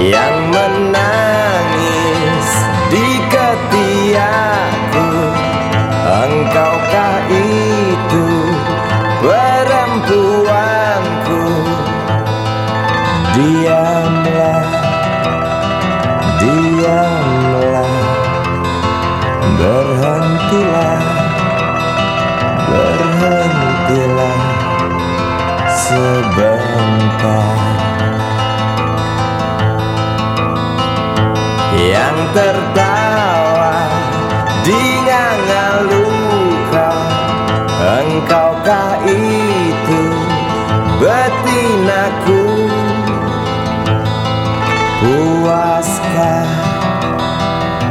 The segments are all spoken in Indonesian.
yang menangis di ketiakku Engkaukah itu perempuanku? Diamlah, diamlah Berhentilah, berhentilah sebentar yang tertawa di luka Engkaukah itu betinaku? Puaskah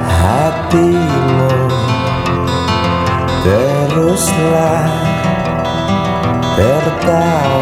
hatimu Teruslah tertawa